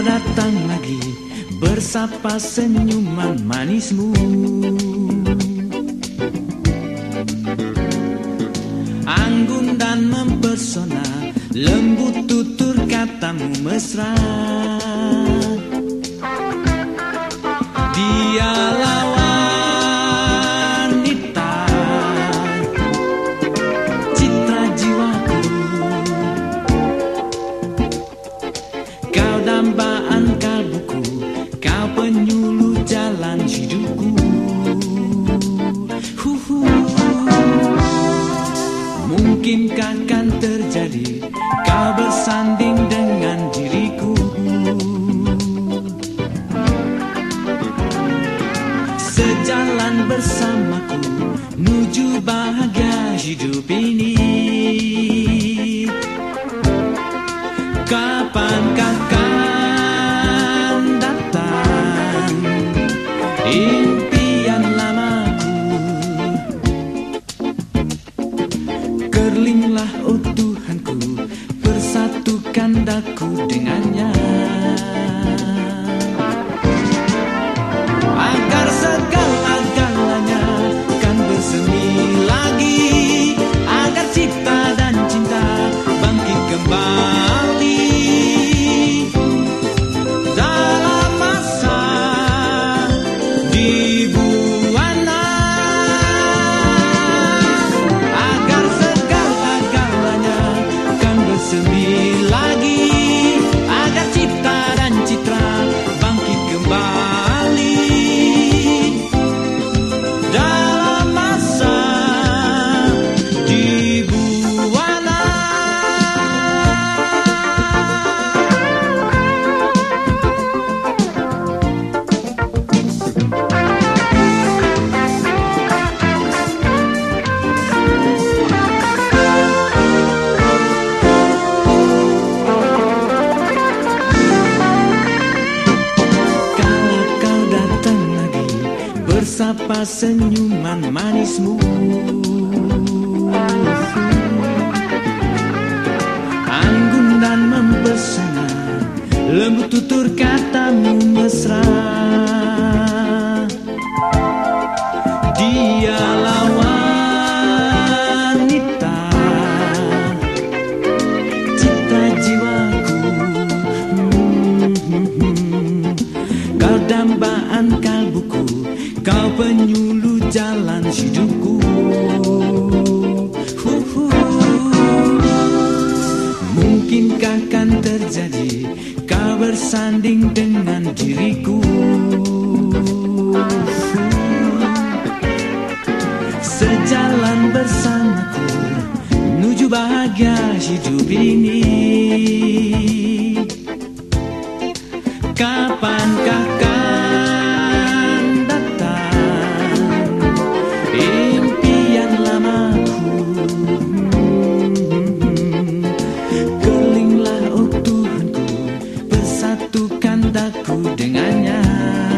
kau datang lagi Bersapa senyuman manismu. Anggun dan mempesona Lembut tutur katamu mesra. hidup ini. Kapankah kakak datang? Sapa senyuman manismu. Anggun dan mempesona Lembut tutur katamu mesra. Dialah sebanding dengan diriku. Sejalan bersamaku Menuju bahagia hidup ini. dengannya.